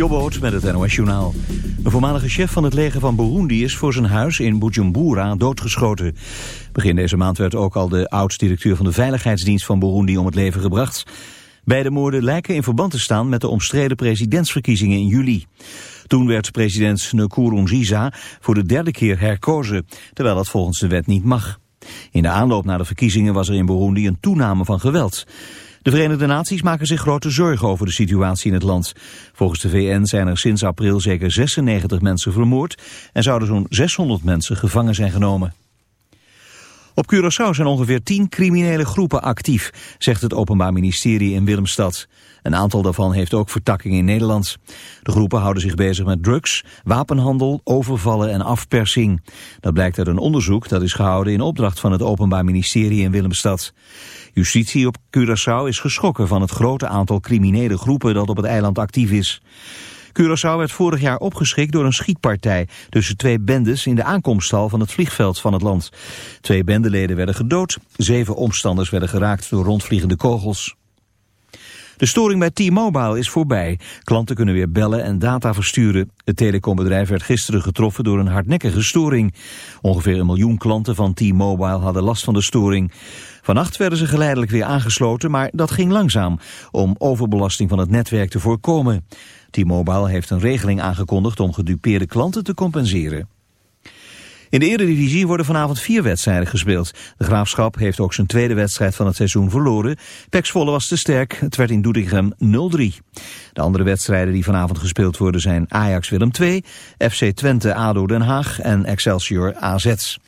Jobboot met het NOS Journaal. Een voormalige chef van het leger van Burundi is voor zijn huis in Bujumbura doodgeschoten. Begin deze maand werd ook al de oud-directeur van de Veiligheidsdienst van Burundi om het leven gebracht. Beide moorden lijken in verband te staan met de omstreden presidentsverkiezingen in juli. Toen werd president Nkurunziza voor de derde keer herkozen, terwijl dat volgens de wet niet mag. In de aanloop naar de verkiezingen was er in Burundi een toename van geweld. De Verenigde Naties maken zich grote zorgen over de situatie in het land. Volgens de VN zijn er sinds april zeker 96 mensen vermoord en zouden zo'n 600 mensen gevangen zijn genomen. Op Curaçao zijn ongeveer 10 criminele groepen actief, zegt het Openbaar Ministerie in Willemstad. Een aantal daarvan heeft ook vertakking in Nederland. De groepen houden zich bezig met drugs, wapenhandel, overvallen en afpersing. Dat blijkt uit een onderzoek dat is gehouden in opdracht van het Openbaar Ministerie in Willemstad. Justitie op Curaçao is geschrokken van het grote aantal criminele groepen dat op het eiland actief is. Curaçao werd vorig jaar opgeschikt door een schietpartij tussen twee bendes in de aankomsthal van het vliegveld van het land. Twee bendeleden werden gedood, zeven omstanders werden geraakt door rondvliegende kogels. De storing bij T-Mobile is voorbij. Klanten kunnen weer bellen en data versturen. Het telecombedrijf werd gisteren getroffen door een hardnekkige storing. Ongeveer een miljoen klanten van T-Mobile hadden last van de storing. Vannacht werden ze geleidelijk weer aangesloten, maar dat ging langzaam... om overbelasting van het netwerk te voorkomen. T-Mobile heeft een regeling aangekondigd om gedupeerde klanten te compenseren. In de Eredivisie worden vanavond vier wedstrijden gespeeld. De Graafschap heeft ook zijn tweede wedstrijd van het seizoen verloren. Pek Zwolle was te sterk, het werd in Doetinchem 0-3. De andere wedstrijden die vanavond gespeeld worden zijn Ajax Willem II, FC Twente ADO Den Haag en Excelsior AZ.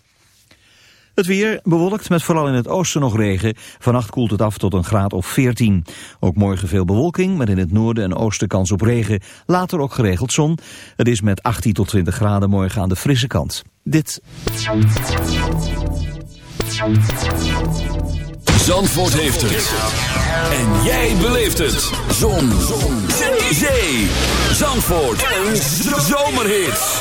Het weer bewolkt met vooral in het oosten nog regen. Vannacht koelt het af tot een graad of 14. Ook morgen veel bewolking, met in het noorden en oosten kans op regen. Later ook geregeld zon. Het is met 18 tot 20 graden morgen aan de frisse kant. Dit. Zandvoort heeft het. En jij beleeft het. Zon. zon. Zee. Zandvoort. Een zomerhit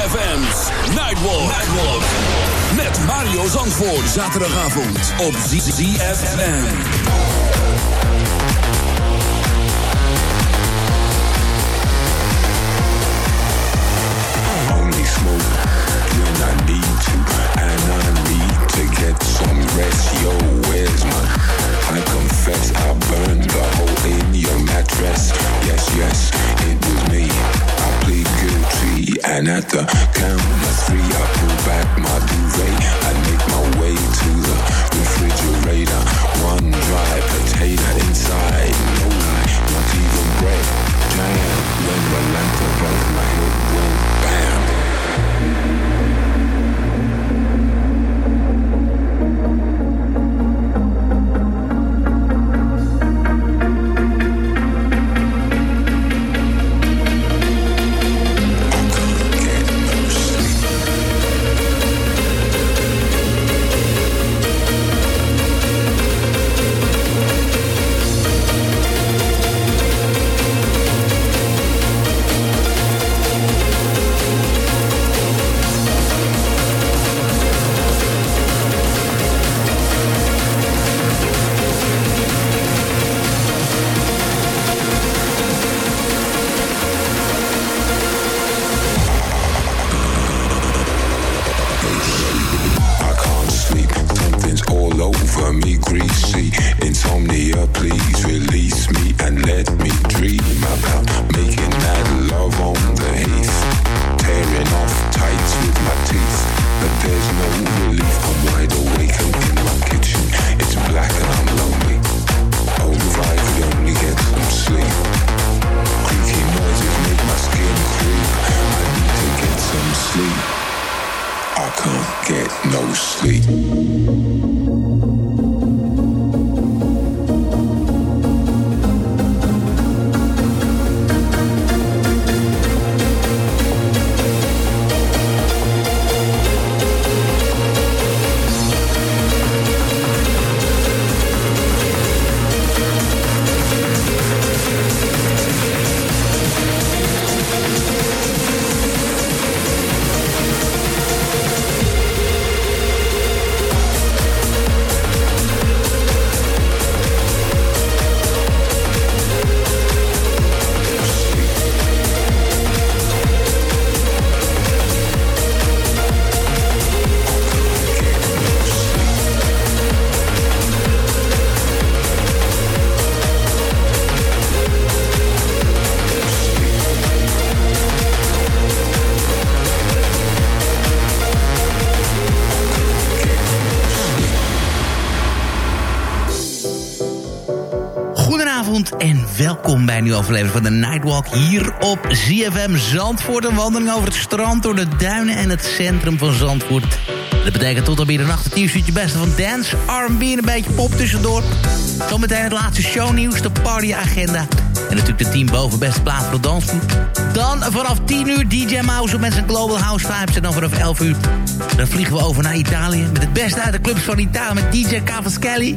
ZFM's Nightwalk. Nightwalk. Met Mario Zandvoort. Zaterdagavond op ZFM. only smoke when I need to, and I need to get some rest. Yo, where's my? I confess I burned the hole in your mattress. At the count of three, I pull back my duvet. Een nieuwe aflevering van de Nightwalk hier op ZFM Zandvoort. Een wandeling over het strand, door de duinen en het centrum van Zandvoort. Dat betekent tot op middernacht het nieuws je beste van dance, R&B en een beetje pop tussendoor. Zometeen het laatste shownieuws, de partyagenda. En natuurlijk de team boven beste plaats voor dansvoet. Dan vanaf 10 uur DJ Mouse met zijn Global House Vibes. En dan vanaf 11 uur dan vliegen we over naar Italië. Met het beste uit de clubs van Italië met DJ Cavaschelli.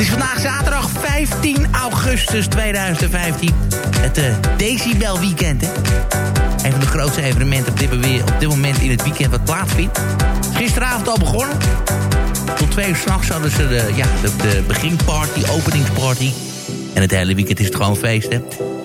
Het is vandaag zaterdag 15 augustus 2015. Het uh, Decibel Weekend, hè. Een van de grootste evenementen op dit, op dit moment in het weekend wat plaatsvindt. Gisteravond al begonnen. Tot twee uur s'nachts hadden ze de, ja, de, de beginparty, openingsparty. En het hele weekend is het gewoon feest, hè.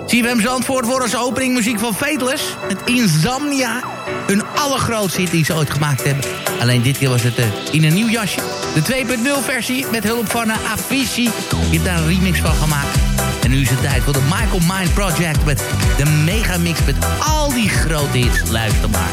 CFM Zandvoort wordt als opening muziek van Fateless. Het Insomnia. Hun allergrootste hit die ze ooit gemaakt hebben. Alleen dit keer was het uh, in een nieuw jasje. De 2.0 versie met hulp van uh, Avicii. Je hebt daar een remix van gemaakt. En nu is het tijd voor de Michael Mind Project met de megamix met al die grote hits. Luister maar.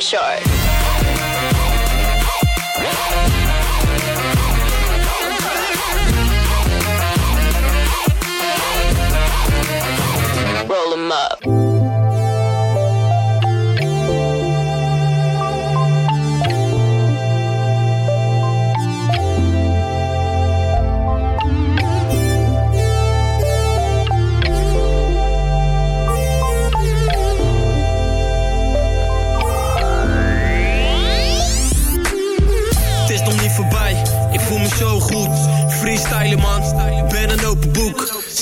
Show.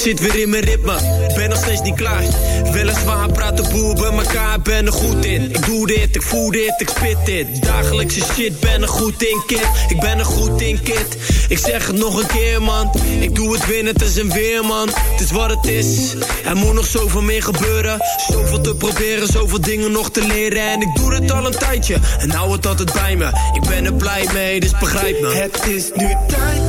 Zit weer in mijn ritme, ben nog steeds niet klaar. Weliswaar praat de boer bij elkaar, ben er goed in. Ik doe dit, ik voel dit, ik spit dit. Dagelijkse shit, ben er goed in, kid. Ik ben er goed in, kid. Ik zeg het nog een keer, man. Ik doe het winnen, het is een weer man. Het is wat het is. Er moet nog zoveel meer gebeuren. Zoveel te proberen, zoveel dingen nog te leren. En ik doe het al een tijdje en hou het altijd bij me. Ik ben er blij mee, dus begrijp me. Het is nu tijd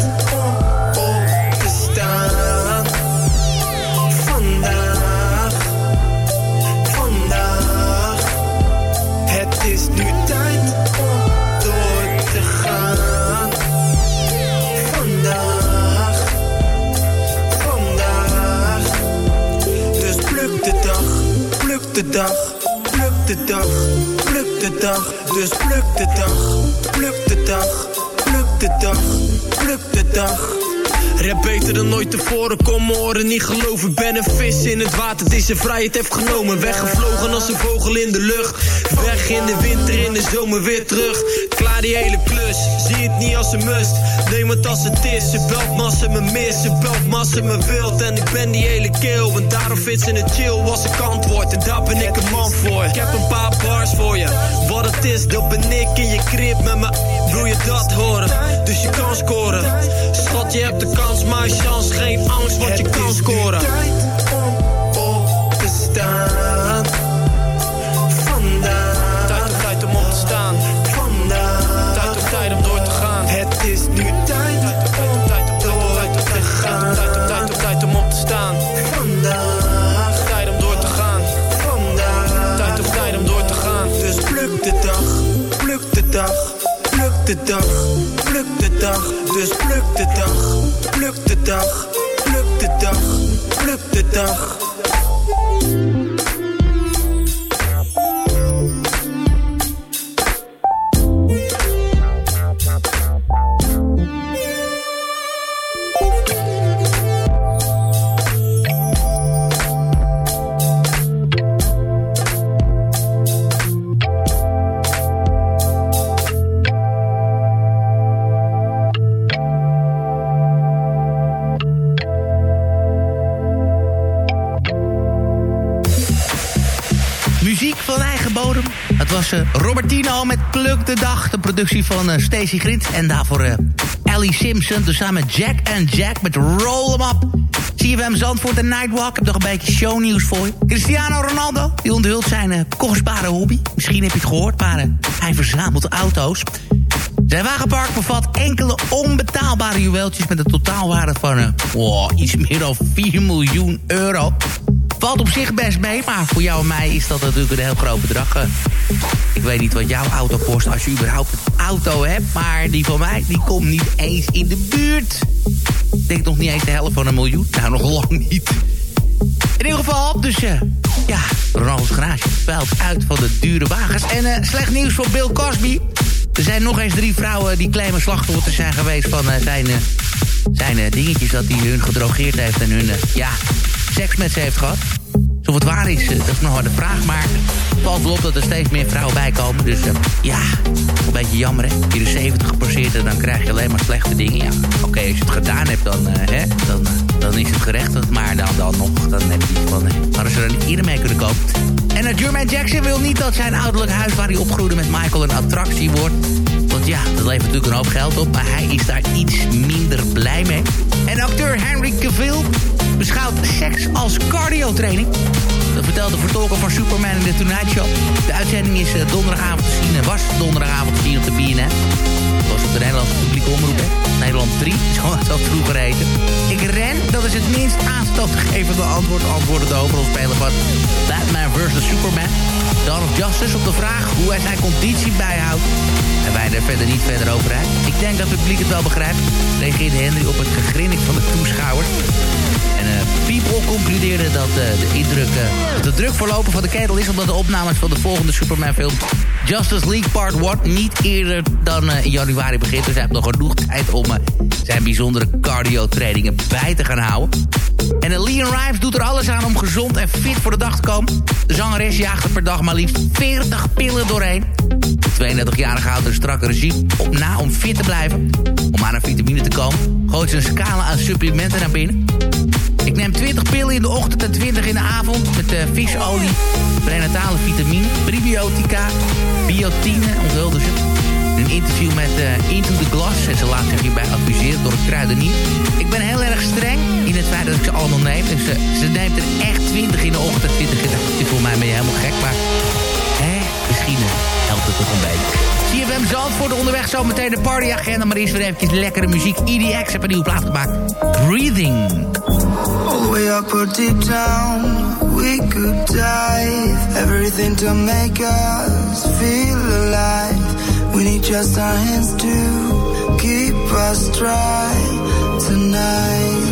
dag, pluk de dag, pluk de dag. Dus pluk de dag, pluk de dag, pluk de dag, pluk de dag. Rap beter dan nooit tevoren, kom mijn oren niet geloven. Ben een vis in het water, is zijn vrijheid heeft genomen. Weggevlogen als een vogel in de lucht. Weg in de winter, in de zomer weer terug. Klaar die hele klus, zie het niet als een must. Neem het als het is, ze belt massa me mis, ze belt massa me wild. En ik ben die hele keel, want daarom vindt ze het chill was ik antwoord. En daar ben ik een man voor. Ik heb een paar bars voor je, wat het is, dat ben ik in je crib met me. Wil je dat horen? Dus je kan scoren. Schat, je hebt de kans, maar chance, geen angst, want je kan scoren. te staan. Vandaag. Tijd op tijd om op te staan. Vandaag. Tijd op tijd om door te gaan. Het is nu tijd om Tijd op tijd op tijd op tijd op te gaan. tijd op tijd op tijd om op te staan. Vandaag. Tijd om door te gaan. Vandaag. Tijd op tijd om door te gaan. Dus pluk de dag, pluk de dag, de dag, pluk de dag. Dus pluk de dag, pluk de dag, pluk de dag, pluk de dag. Muziek Robertino met Pluk de Dag. De productie van eh, Stacey Grint. En daarvoor eh, Ellie Simpson. Dus samen Jack and Jack met Roll 'em Up. CFM Zandvoort en Nightwalk. Ik heb nog een beetje shownieuws voor je. Cristiano Ronaldo. Die onthult zijn eh, kostbare hobby. Misschien heb je het gehoord, maar hij verzamelt auto's. Zijn wagenpark bevat enkele onbetaalbare juweeltjes... met een totaalwaarde van wow, iets meer dan 4 miljoen euro. Valt op zich best mee, maar voor jou en mij is dat natuurlijk een heel groot bedrag. eh. Ik weet niet wat jouw auto kost als je überhaupt een auto hebt... maar die van mij die komt niet eens in de buurt. Ik denk nog niet eens de helft van een miljoen. Nou, nog lang niet. In ieder geval, dus eh, ja, Ronaldo's garage peilt uit van de dure wagens. En eh, slecht nieuws voor Bill Cosby. Er zijn nog eens drie vrouwen die claimen slachtoffer te zijn geweest van zijn, zijn dingetjes dat hij hun gedrogeerd heeft en hun, ja, seks met ze heeft gehad. Of het waar is, eh, dat is nog wel de vraag. Maar het valt wel op dat er steeds meer vrouwen bij komen. Dus eh, ja, een beetje jammer hè. De 70 gepasseerd en dan krijg je alleen maar slechte dingen. Ja, oké, als je het gedaan hebt, dan, eh, hè, dan, dan is het gerechtigd. Maar dan, dan nog, dan heb je iets van... eh, hadden ze er niet eerder mee kunnen kopen. En uh, Jermaine Jackson wil niet dat zijn ouderlijk huis... waar hij opgroeide met Michael een attractie wordt. Want ja, dat levert natuurlijk een hoop geld op. Maar hij is daar iets minder blij mee. En acteur Henry Cavill beschouwt seks als cardiotraining. Dat vertelde de vertolker van Superman in de Tonight Show. De uitzending is eh, donderdagavond te zien en was donderdagavond te zien op de BNN. Dat was op de Nederlandse publieke omroep. Nederland 3, zo had dat vroeger heten. Ik ren, dat is het minst aanstootgevende antwoord. Antwoordde de hoofdrolspeler van Batman vs. Superman. Dawn of Justice op de vraag hoe hij zijn conditie bijhoudt. En wij er verder niet verder over uit. Ik denk dat het publiek het wel begrijpt. Reageerde Henry op het gegrinnik van de toeschouwers. En eh, People concludeerde dat, eh, de indruk, dat de druk voorlopen van de ketel is... omdat de opnames van de volgende Superman-film Justice League Part 1 niet eerder dan eh, in januari begint. Dus hij heeft nog genoeg tijd om eh, zijn bijzondere cardio-trainingen bij te gaan houden. En uh, Leon Rives doet er alles aan om gezond en fit voor de dag te komen. De zangeres jaagt er per dag maar liefst 40 pillen doorheen. De 32-jarige houdt een strakke regime op na om fit te blijven. Om aan een vitamine te komen, gooit ze een scala aan supplementen naar binnen. Ik neem 20 pillen in de ochtend en 20 in de avond... met uh, visolie, prenatale vitamine, prebiotica, biotine, onthulde ze. Een interview met uh, Into the Glass... en ze laat zich hierbij adviseren door een kruidenier. Ik ben heel erg streng in het feit dat ik ze allemaal neem. Dus uh, ze neemt er echt 20 in de ochtend en 20 in de avond. Voor mij ben je helemaal gek, maar... Misschien uh, helpt het toch een beetje. CFM Zandvoort onderweg zometeen de partyagenda. Maar eerst weer eventjes lekkere muziek. EDX heeft een nieuwe plaat gemaakt. Breathing. All the way up or deep down, we could dive. Everything to make us feel alive. We need just our hands to keep us dry tonight.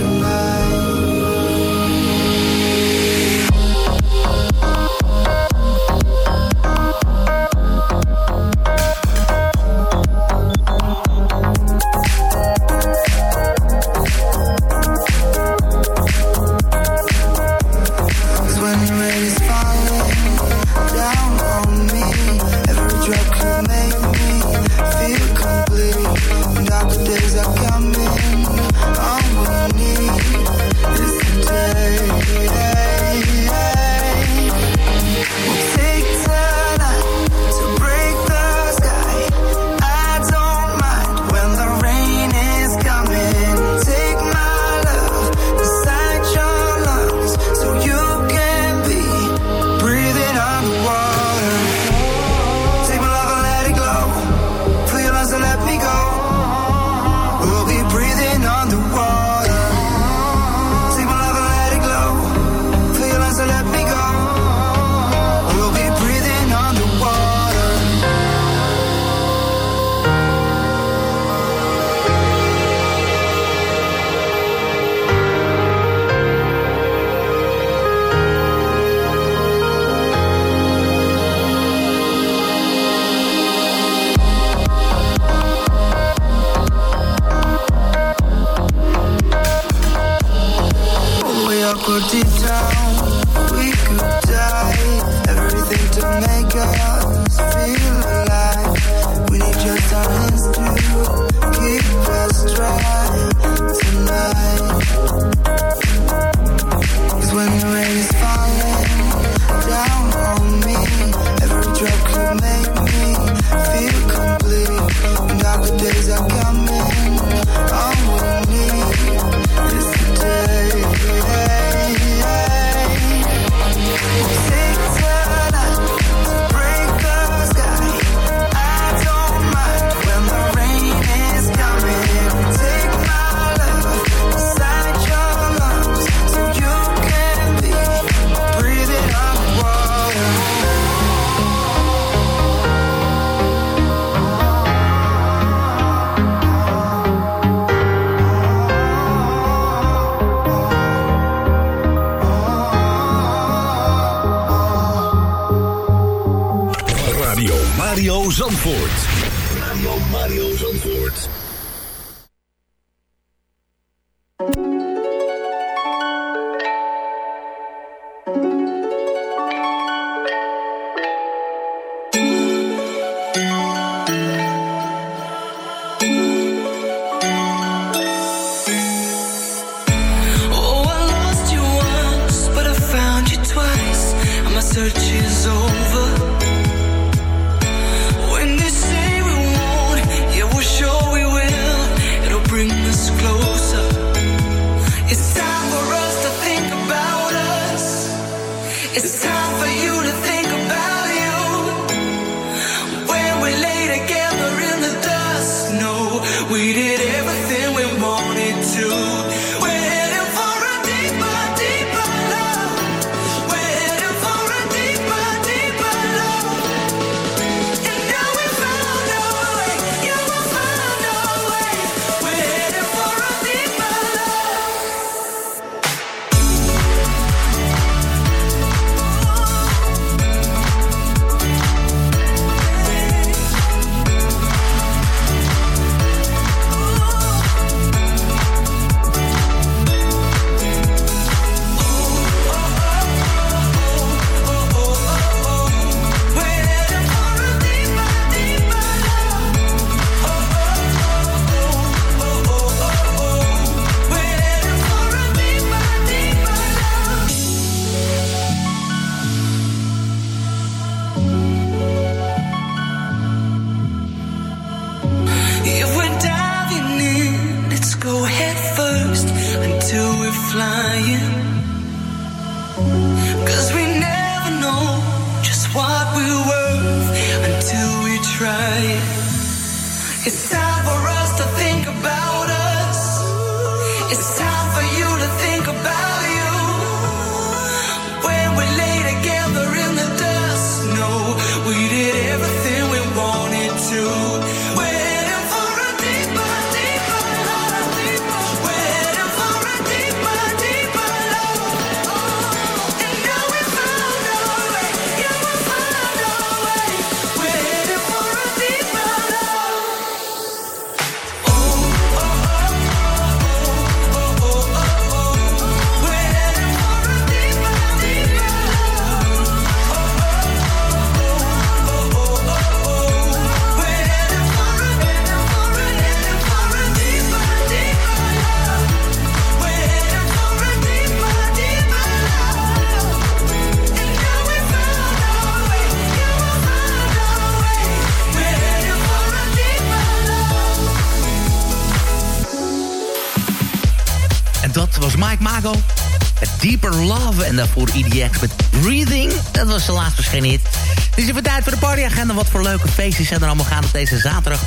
En daarvoor EDX met Breathing. Dat was de laatste verschenen hit. Het is even tijd voor de partyagenda. Wat voor leuke feestjes zijn er allemaal gaan op deze zaterdag.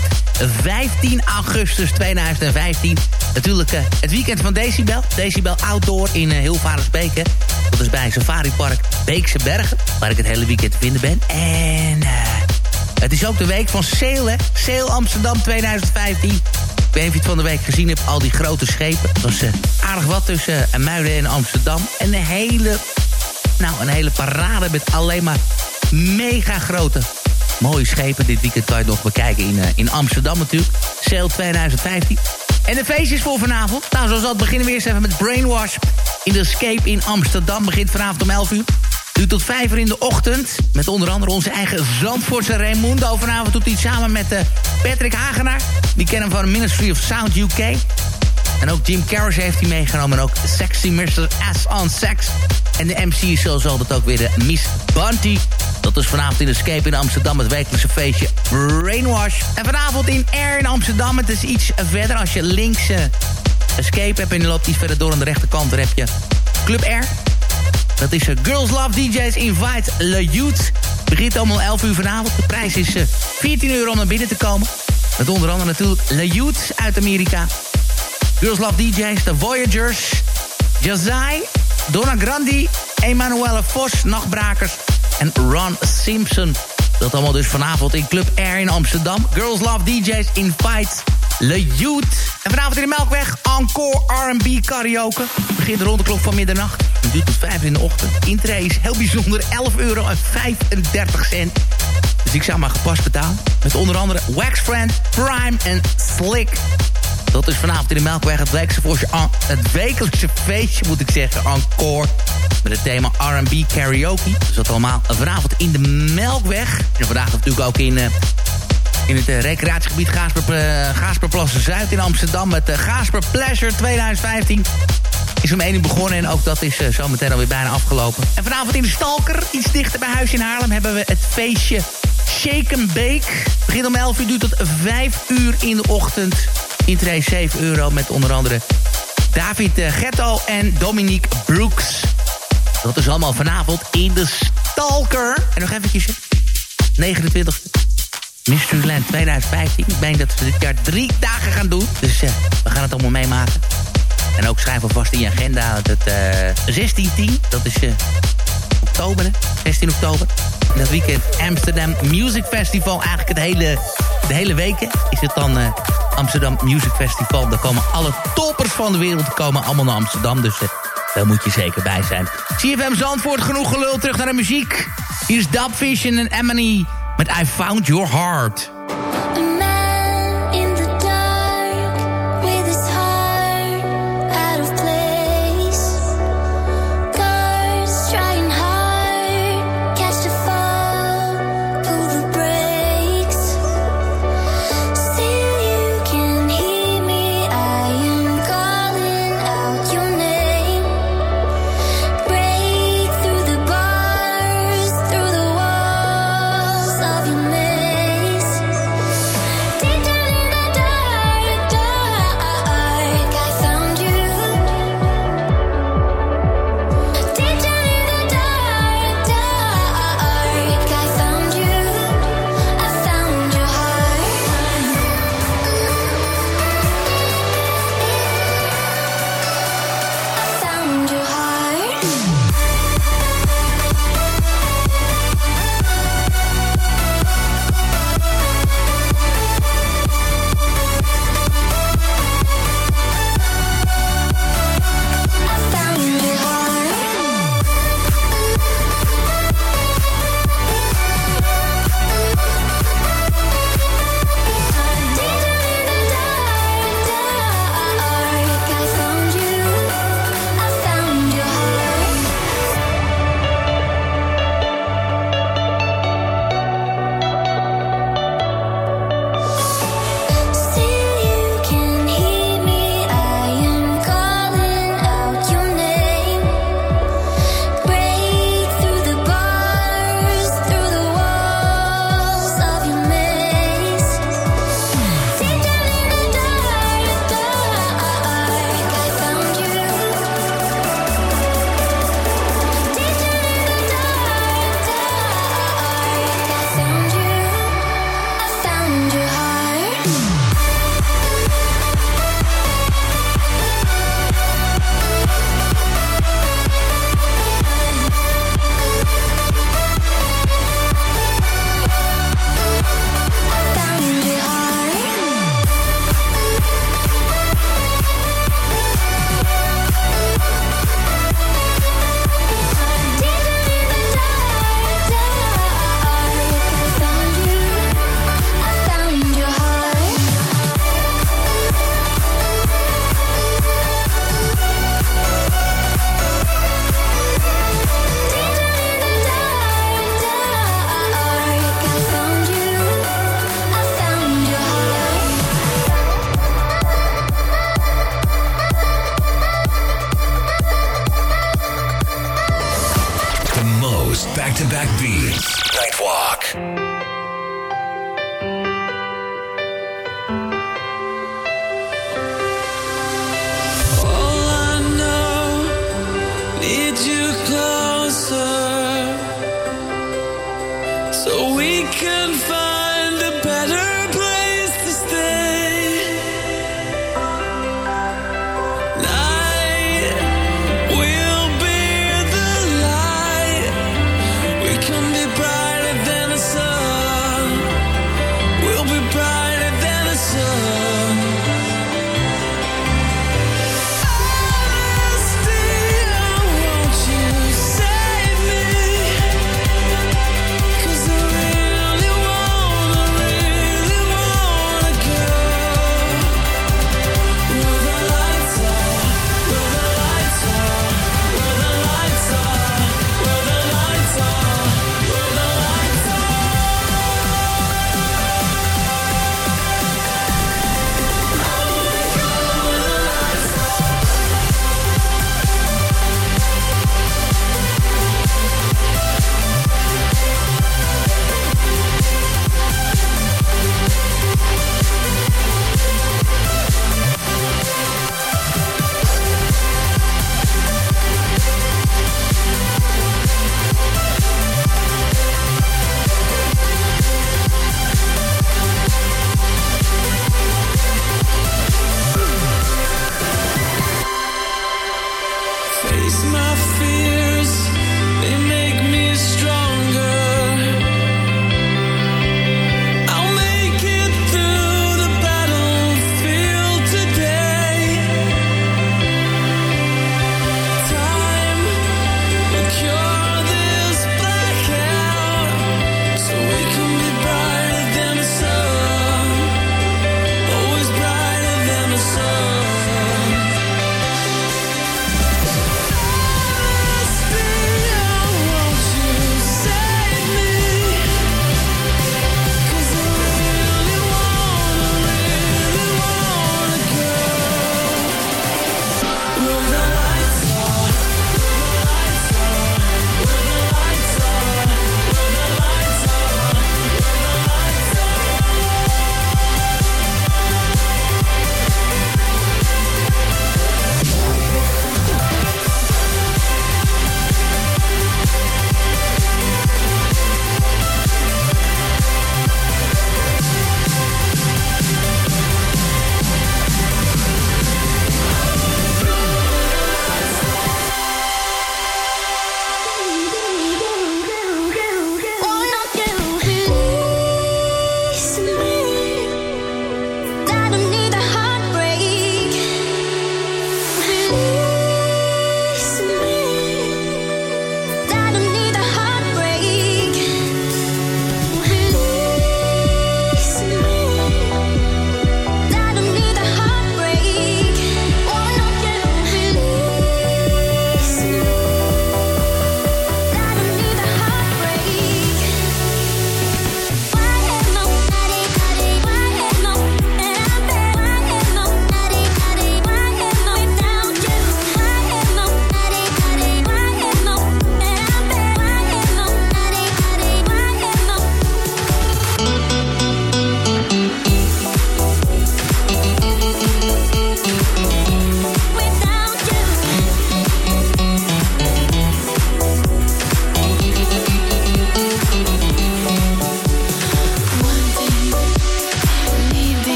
15 augustus 2015. Natuurlijk eh, het weekend van Decibel. Decibel Outdoor in uh, Hilvarenspeken. Dat is bij Safari Park Beekse Bergen. Waar ik het hele weekend te vinden ben. En... eh, het is ook de week van Sail, hè? Amsterdam 2015. Ik weet niet of je het van de week gezien hebt, al die grote schepen. Dat was eh, aardig wat tussen uh, Muiden en Amsterdam. En een hele, nou, een hele parade met alleen maar mega grote mooie schepen. Dit weekend kan je het nog bekijken in, uh, in Amsterdam natuurlijk. Sail 2015. En de feestjes voor vanavond. Nou, zoals altijd beginnen we eerst even met Brainwash. In de Escape in Amsterdam begint vanavond om 11 uur. Nu tot 5 uur in de ochtend. Met onder andere onze eigen Zandvoortse Raimundo. Vanavond doet hij samen met uh, Patrick Hagenaar. Die kennen hem van Ministry of Sound UK. En ook Jim Carrey heeft hij meegenomen. En ook Sexy Mr. S on Sex. En de MC is zoals altijd ook weer de Miss Bunty. Dat is vanavond in Escape in Amsterdam het wekelijkse feestje Brainwash. En vanavond in Air in Amsterdam. Het is iets verder als je links uh, Escape hebt en je loopt iets verder door aan de rechterkant. Daar heb je Club Air. Dat is uh, Girls Love DJs Invite Le Youth. Begint allemaal 11 uur vanavond. De prijs is uh, 14 euro om naar binnen te komen. Met onder andere natuurlijk Le Youth uit Amerika. Girls Love DJs, The Voyagers, Jazai, Donna Grandi, Emanuele Vos, Nachtbrakers en Ron Simpson. Dat allemaal dus vanavond in Club Air in Amsterdam. Girls Love DJs Invite Le Youth. En vanavond in de Melkweg, Encore R&B karaoke. Begint rond de klok van middernacht. Het duurt tot 5 in de ochtend. Intree is heel bijzonder, 11 euro en 35 cent. Dus ik zou maar gepast betalen. Met onder andere Wax Friend, Prime en Slick. Dat is vanavond in de Melkweg het wekelijkse, voor het wekelijkse feestje, moet ik zeggen, encore. Met het thema R&B karaoke. Dus dat allemaal vanavond in de Melkweg. En vandaag natuurlijk ook in, uh, in het uh, recreatiegebied Gaasper, uh, Gaasperplassen Zuid in Amsterdam. Met uh, Gaasper Pleasure 2015 is om 1 uur begonnen en ook dat is uh, zo meteen alweer bijna afgelopen. En vanavond in de Stalker, iets dichter bij huis in Haarlem, hebben we het feestje Shake and Bake. Begint om 11 uur, duurt tot 5 uur in de ochtend. Intree 7 euro met onder andere David Ghetto en Dominique Brooks. Dat is allemaal vanavond in de Stalker. En nog eventjes, 29 Mysteryland 2015. Ik denk dat we dit jaar drie dagen gaan doen. Dus uh, we gaan het allemaal meemaken. En ook schrijf alvast in je agenda dat uh, 16-10, dat is uh, oktober, hè? 16 oktober. Dat weekend Amsterdam Music Festival. Eigenlijk het hele, de hele week is het dan Amsterdam Music Festival. Daar komen alle toppers van de wereld komen allemaal naar Amsterdam. Dus daar moet je zeker bij zijn. CFM Zandvoort, genoeg gelul. Terug naar de muziek. Hier is Dubfish en Emily met I Found Your Heart.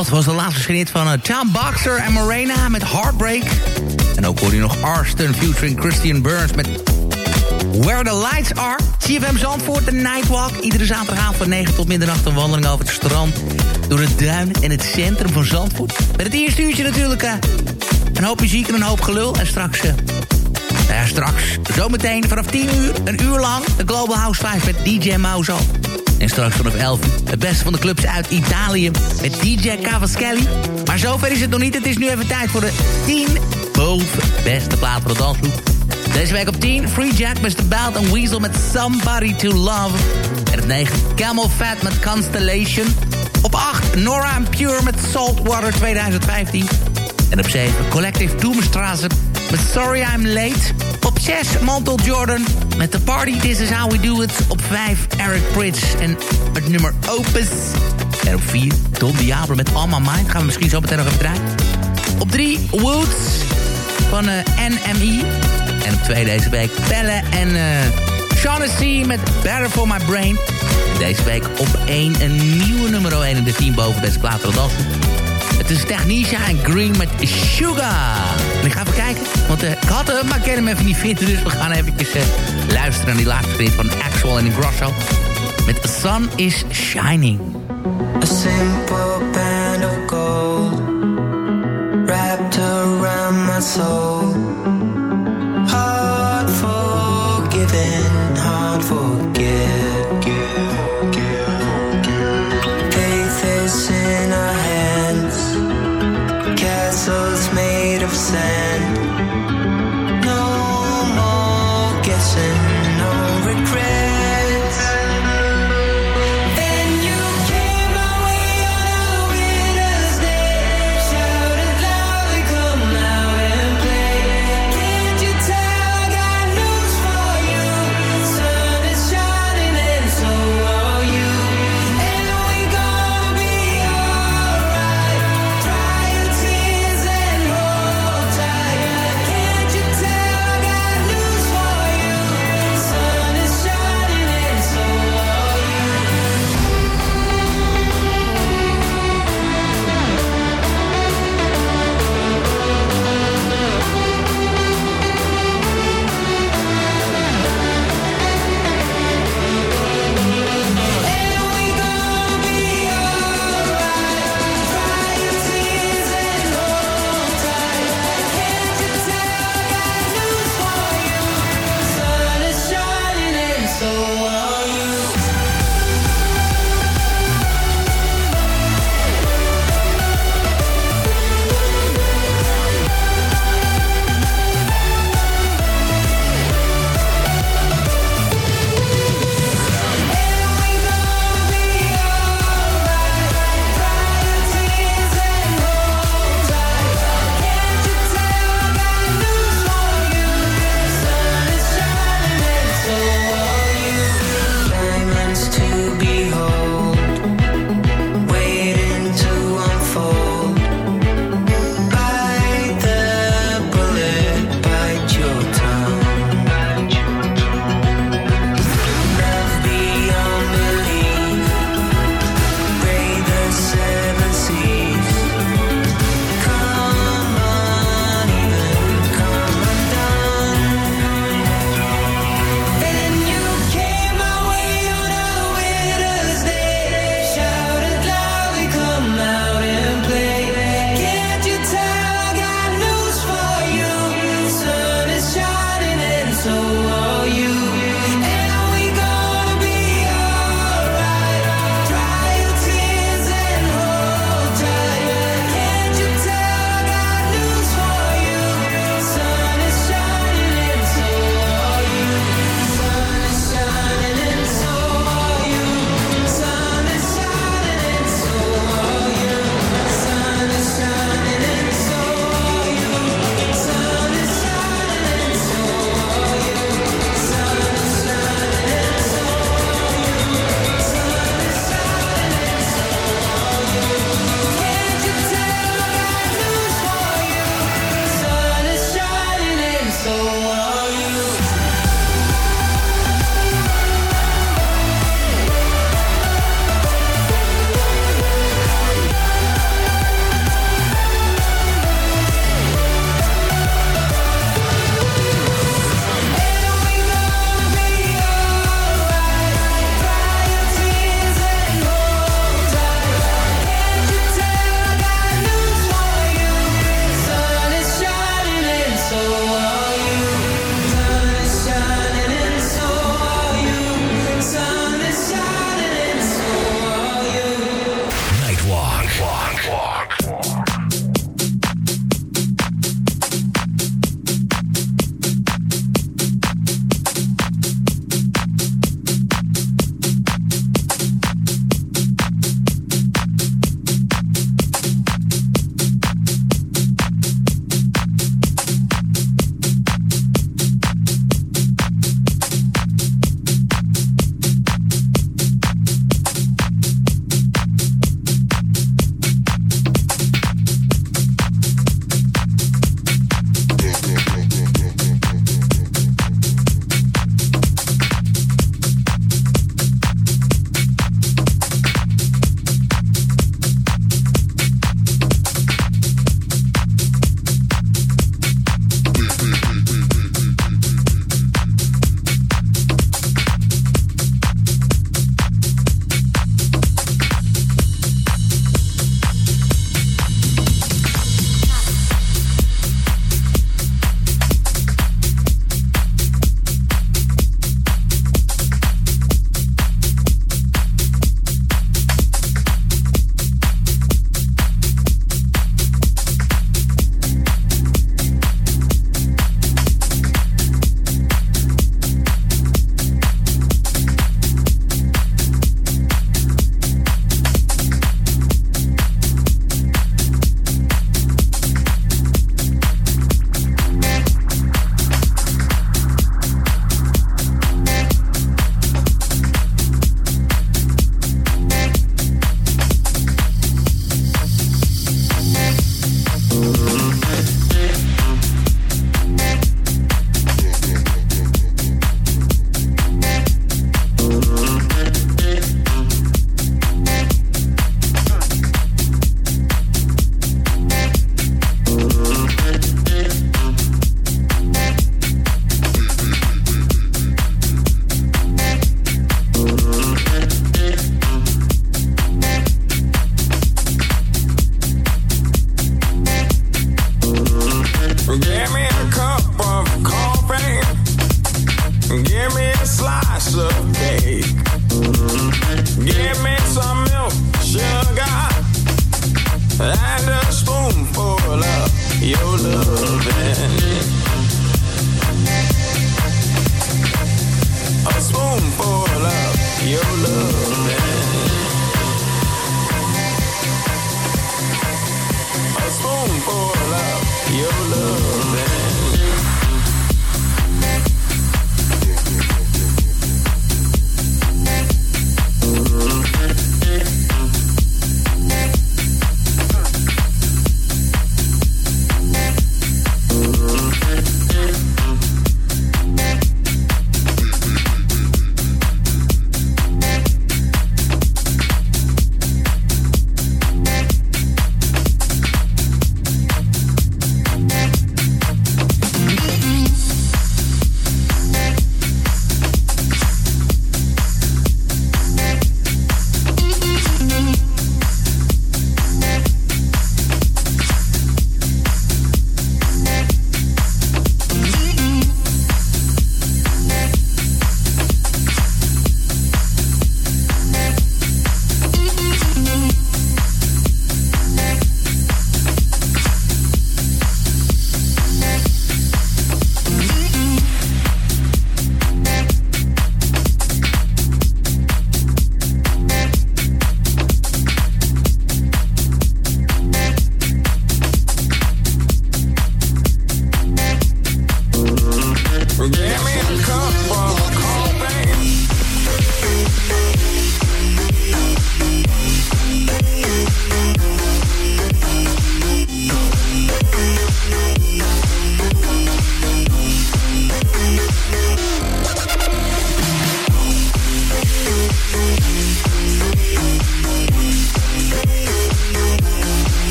Dat was de laatste schenit van uh, Tom Boxer en Morena met Heartbreak. En ook hoor je nog Arston featuring Christian Burns met Where the Lights Are. CFM Zandvoort, de Nightwalk. Iedere zaterdagavond van 9 tot middernacht een wandeling over het strand... door het duin en het centrum van Zandvoort. Met het eerste uurtje natuurlijk uh, een hoop muziek en een hoop gelul. En straks... Uh, nou ja, straks, zometeen vanaf 10 uur, een uur lang... de Global House 5 met DJ Mauzo. En straks vanaf 11 uur het beste van de clubs uit Italië... met DJ Cavaschelli. Maar zover is het nog niet. Het is nu even tijd voor de 10 boven beste plaat voor de dansgroep. Deze week op 10, Free Jack, Mr. Belt en Weasel met Somebody to Love. En op 9, Camel Fat met Constellation. Op 8, Nora and Pure met Saltwater 2015. En op 7, Collective Doomstrasse met Sorry I'm Late. Op 6, Montel Jordan met The Party This Is How We Do It. Op 5, Eric Prydz en het nummer Opus. En op 4, Don Diablo met All My Mind. Gaan we misschien zo meteen nog even draaien. Op 3, Woods van uh, NME. En op 2 deze week Belle en uh, Shaughnessy met Better For My Brain. Deze week op 1 een nieuwe nummer 1 in de 10 boven beste de dansen. Het is Technisha en Green met Sugar. En ik ga even kijken, want uh, ik had hem, maar ik kan hem even niet vinden. Dus we gaan even uh, luisteren naar die laatste vriend van Axel en Grosso. Met The Sun is Shining. A simple band of gold Wrapped around my soul Hard forgiven, hard forget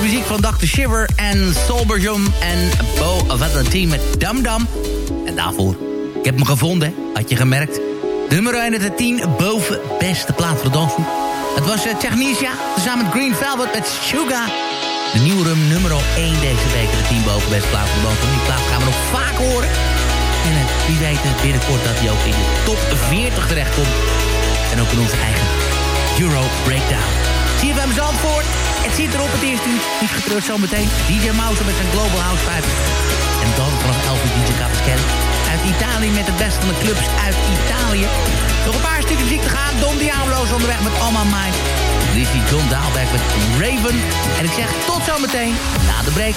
was muziek van Dr. Shiver en Solberjum en Bo Valentine met Dum Dum. En daarvoor, ik heb hem gevonden, had je gemerkt. Nummer 1 uit de 10 boven beste plaat voor de dansgroep. Het was uh, Technicia, samen met Green Velvet met Sugar. De nieuwe nummer 1 deze week, de 10 boven beste plaat voor de dansgroep. Die plaat gaan we nog vaak horen. En uh, wie weet binnenkort dat hij ook in de top 40 terechtkomt. En ook in onze eigen Euro Breakdown. CFM Zandvoort, het zit erop het eerste uur. Niet getreurd zometeen. DJ Mouse met zijn Global House 5. En dan vanaf 11 uur DJ Cavaschelli. Uit Italië met het beste van de clubs uit Italië. Nog een paar stukjes muziek te gaan. Don Diablo's onderweg met All My Mind. Dit is die John Daalberg met Raven. En ik zeg tot zometeen na de break.